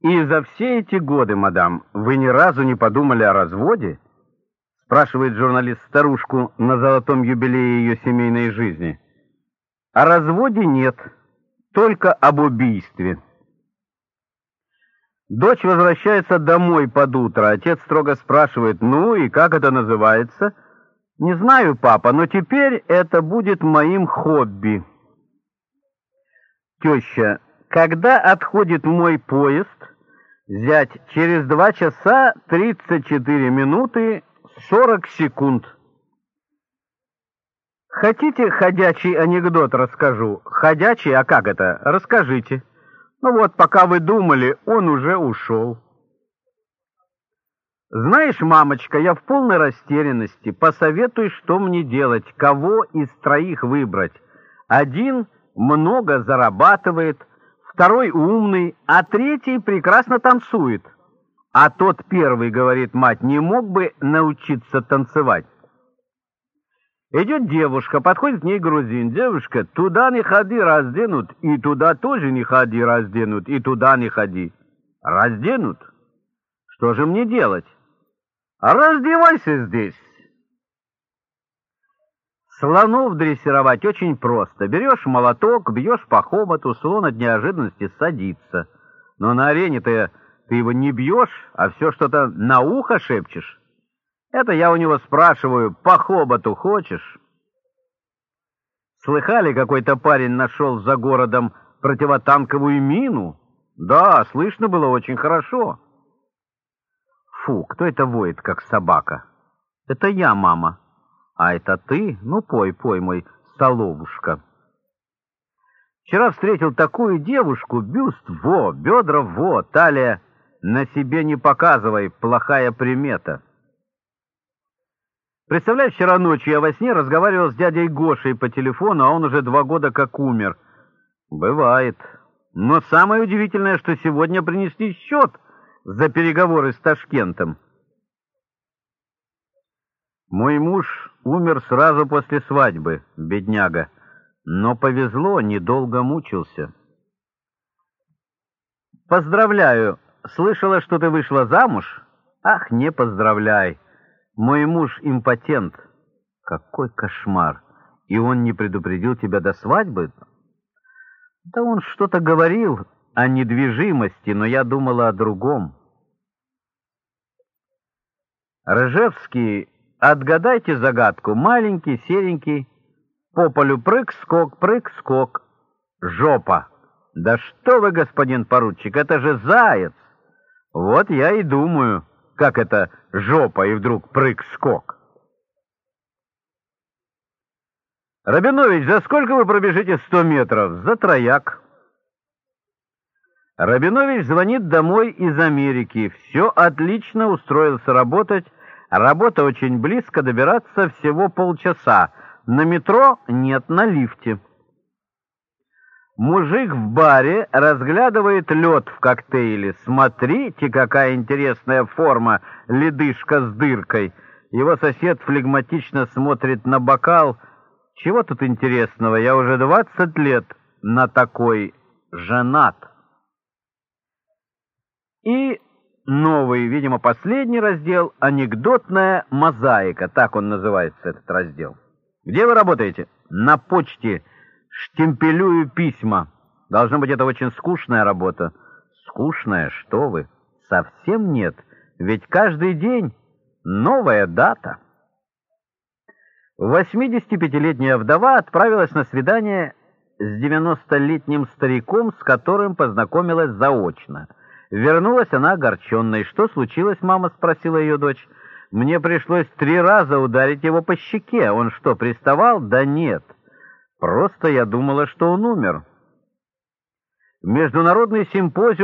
И за все эти годы, мадам, вы ни разу не подумали о разводе? Спрашивает журналист старушку на золотом юбилее ее семейной жизни. О разводе нет, только об убийстве. Дочь возвращается домой под утро. Отец строго спрашивает, ну и как это называется? Не знаю, папа, но теперь это будет моим хобби. Теща, когда отходит мой поезд? Зять, через два часа тридцать четыре минуты сорок секунд. Хотите ходячий анекдот расскажу? Ходячий, а как это? Расскажите. Ну вот, пока вы думали, он уже ушел. Знаешь, мамочка, я в полной растерянности. Посоветуй, что мне делать, кого из троих выбрать. Один много зарабатывает, второй умный, а третий прекрасно танцует. А тот первый, говорит мать, не мог бы научиться танцевать. Идет девушка, подходит к ней грузин. Девушка, туда не ходи, разденут, и туда тоже не ходи, разденут, и туда не ходи. Разденут? Что же мне делать? Раздевайся здесь. Слонов дрессировать очень просто. Берешь молоток, бьешь по хоботу, слон от неожиданности садится. Но на арене-то ты его не бьешь, а все что-то на ухо шепчешь. Это я у него спрашиваю, по хоботу хочешь? Слыхали, какой-то парень нашел за городом противотанковую мину? Да, слышно было очень хорошо. Фу, кто это воет, как собака? Это я, мама. А это ты? Ну, пой, пой, мой соловушка. Вчера встретил такую девушку, бюст во, бедра во, талия на себе не показывай, плохая примета. Представляешь, вчера ночью я во сне разговаривал с дядей Гошей по телефону, а он уже два года как умер. Бывает. Но самое удивительное, что сегодня принесли счет за переговоры с Ташкентом. Мой муж умер сразу после свадьбы, бедняга, но повезло, недолго мучился. Поздравляю, слышала, что ты вышла замуж? Ах, не поздравляй. Мой муж импотент. Какой кошмар. И он не предупредил тебя до свадьбы? Да он что-то говорил о недвижимости, но я думала о другом. Рыжевский, отгадайте загадку. Маленький, серенький, по полю прыг-скок, прыг-скок, жопа. Да что вы, господин поручик, это же заяц. Вот я и думаю как это жопа и вдруг прыг-скок. Рабинович, за сколько вы пробежите сто метров? За трояк. Рабинович звонит домой из Америки. Все отлично, устроился работать. Работа очень близко, добираться всего полчаса. На метро нет, на лифте. Мужик в баре разглядывает лед в коктейле. Смотрите, какая интересная форма, ледышка с дыркой. Его сосед флегматично смотрит на бокал. Чего тут интересного? Я уже двадцать лет на такой женат. И новый, видимо, последний раздел «Анекдотная мозаика». Так он называется, этот раздел. Где вы работаете? На почте штемпелюю письма. Должно быть, это очень скучная работа. Скучная, что вы? Совсем нет. Ведь каждый день новая дата. 85-летняя вдова отправилась на свидание с 90-летним стариком, с которым познакомилась заочно. Вернулась она огорченной. «Что случилось, мама?» — спросила ее дочь. «Мне пришлось три раза ударить его по щеке. Он что, приставал?» «Да нет». Просто я думала, что он умер. Международный симпозиум